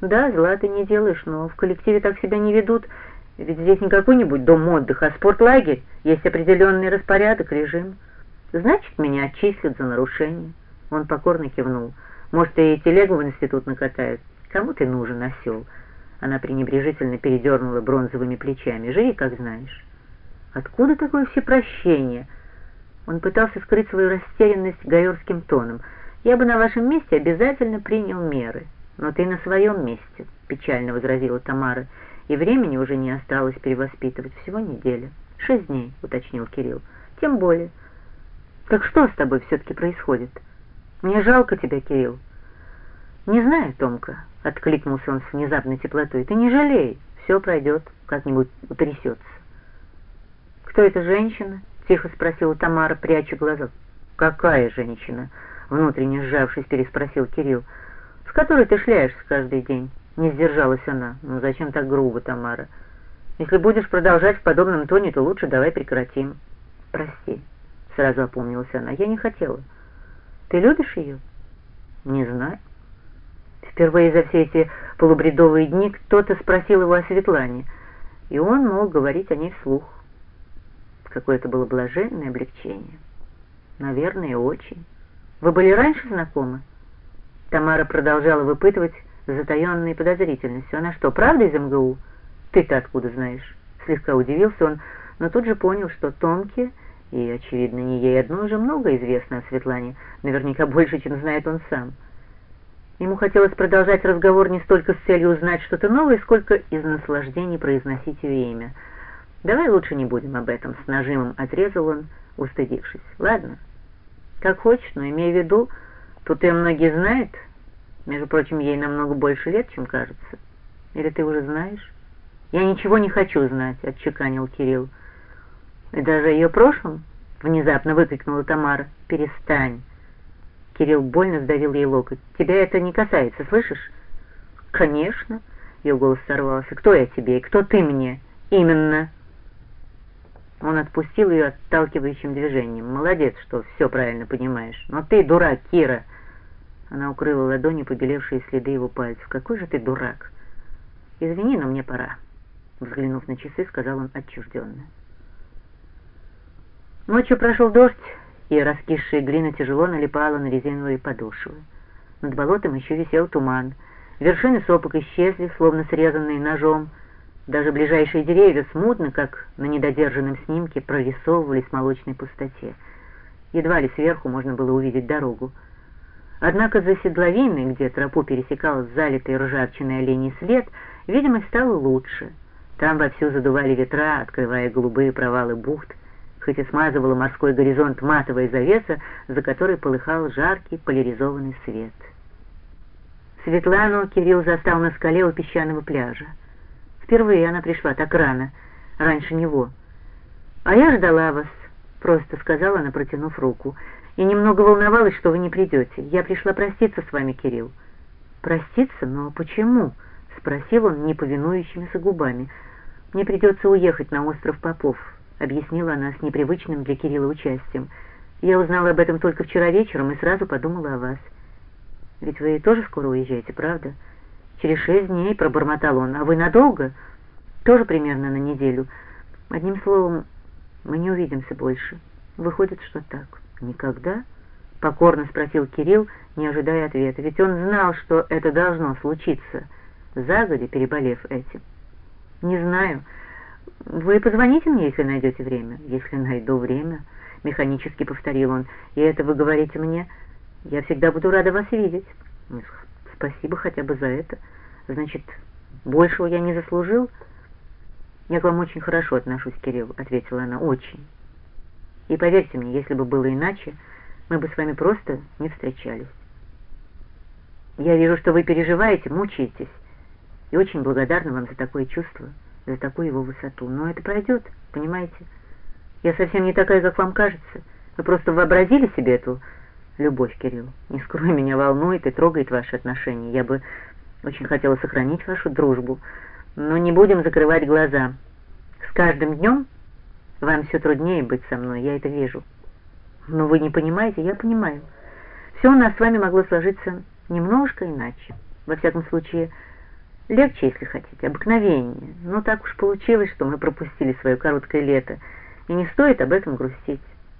Да, зла ты не делаешь, но в коллективе так себя не ведут. Ведь здесь не какой-нибудь дом отдыха, а спортлагерь. Есть определенный распорядок, режим. Значит, меня отчислят за нарушение. Он покорно кивнул. Может, и телегу в институт накатают. Кому ты нужен, осел? Она пренебрежительно передернула бронзовыми плечами. Живи, как знаешь. Откуда такое всепрощение? Он пытался скрыть свою растерянность гайорским тоном. Я бы на вашем месте обязательно принял меры. Но ты на своем месте, печально возразила Тамара. И времени уже не осталось перевоспитывать, всего неделя. Шесть дней, уточнил Кирилл. Тем более. Так что с тобой все-таки происходит? Мне жалко тебя, Кирилл. Не знаю, Томка, откликнулся он с внезапной теплотой. Ты не жалей, все пройдет, как-нибудь утрясется. Кто эта женщина? Тихо спросила Тамара, пряча глаза. Какая женщина? Внутренне сжавшись, переспросил Кирилл. С которой ты шляешься каждый день? Не сдержалась она. Ну зачем так грубо, Тамара? Если будешь продолжать в подобном тоне, то лучше давай прекратим. Прости, сразу опомнилась она. Я не хотела. Ты любишь ее? Не знаю. Впервые за все эти полубредовые дни кто-то спросил его о Светлане, и он мог говорить о ней вслух. Какое-то было блаженное облегчение. Наверное, очень. Вы были раньше знакомы? Тамара продолжала выпытывать с затаенной подозрительностью. Она что, правда из МГУ? Ты-то откуда знаешь? Слегка удивился он, но тут же понял, что Томке и, очевидно, не ей одной уже много известно о Светлане, наверняка больше, чем знает он сам. Ему хотелось продолжать разговор не столько с целью узнать что-то новое, сколько из наслаждений произносить ее имя. «Давай лучше не будем об этом», — с нажимом отрезал он, устыдившись. «Ладно, как хочешь, но имей в виду, тут ее многие знают. Между прочим, ей намного больше лет, чем кажется. Или ты уже знаешь?» «Я ничего не хочу знать», — отчеканил Кирилл. «И даже ее прошлом?» — внезапно выкрикнула Тамара. «Перестань!» Кирилл больно сдавил ей локоть. «Тебя это не касается, слышишь?» «Конечно!» — ее голос сорвался. «Кто я тебе и кто ты мне?» «Именно!» Он отпустил ее отталкивающим движением. «Молодец, что все правильно понимаешь. Но ты дурак, Кира!» Она укрыла ладони побелевшие следы его пальцев. «Какой же ты дурак!» «Извини, но мне пора!» Взглянув на часы, сказал он отчужденно. Ночью прошел дождь, и раскисшая глина тяжело налипала на резиновые подошвы. Над болотом еще висел туман. Вершины сопок исчезли, словно срезанные ножом. Даже ближайшие деревья смутно, как на недодержанном снимке, прорисовывались в молочной пустоте. Едва ли сверху можно было увидеть дорогу. Однако за седловиной, где тропу пересекал залитый ржавчиной оленей след, видимость стала лучше. Там вовсю задували ветра, открывая голубые провалы бухт, хоть и смазывала морской горизонт матовая завеса, за которой полыхал жаркий поляризованный свет. Светлану Кирилл застал на скале у песчаного пляжа. Впервые она пришла так рано, раньше него. «А я ждала вас», — просто сказала она, протянув руку, «и немного волновалась, что вы не придете. Я пришла проститься с вами, Кирилл». «Проститься? Но почему?» — спросил он неповинующимися губами. «Мне придется уехать на остров Попов». — объяснила она с непривычным для Кирилла участием. «Я узнала об этом только вчера вечером и сразу подумала о вас. Ведь вы тоже скоро уезжаете, правда?» «Через шесть дней», — пробормотал он. «А вы надолго?» «Тоже примерно на неделю. Одним словом, мы не увидимся больше. Выходит, что так». «Никогда?» — покорно спросил Кирилл, не ожидая ответа. Ведь он знал, что это должно случиться, загодя переболев этим. «Не знаю». «Вы позвоните мне, если найдете время». «Если найду время», — механически повторил он. «И это вы говорите мне? Я всегда буду рада вас видеть». «Спасибо хотя бы за это. Значит, большего я не заслужил?» «Я к вам очень хорошо отношусь, Кирилл», — ответила она. «Очень. И поверьте мне, если бы было иначе, мы бы с вами просто не встречались. Я вижу, что вы переживаете, мучаетесь, и очень благодарна вам за такое чувство» за такую его высоту. Но это пройдет, понимаете? Я совсем не такая, как вам кажется. Вы просто вообразили себе эту любовь, Кирилл. Не скрой, меня волнует и трогает ваши отношения. Я бы очень хотела сохранить вашу дружбу, но не будем закрывать глаза. С каждым днем вам все труднее быть со мной, я это вижу. Но вы не понимаете, я понимаю. Все у нас с вами могло сложиться немножко иначе. Во всяком случае, Легче, если хотите, обыкновение. Но так уж получилось, что мы пропустили свое короткое лето, и не стоит об этом грустить.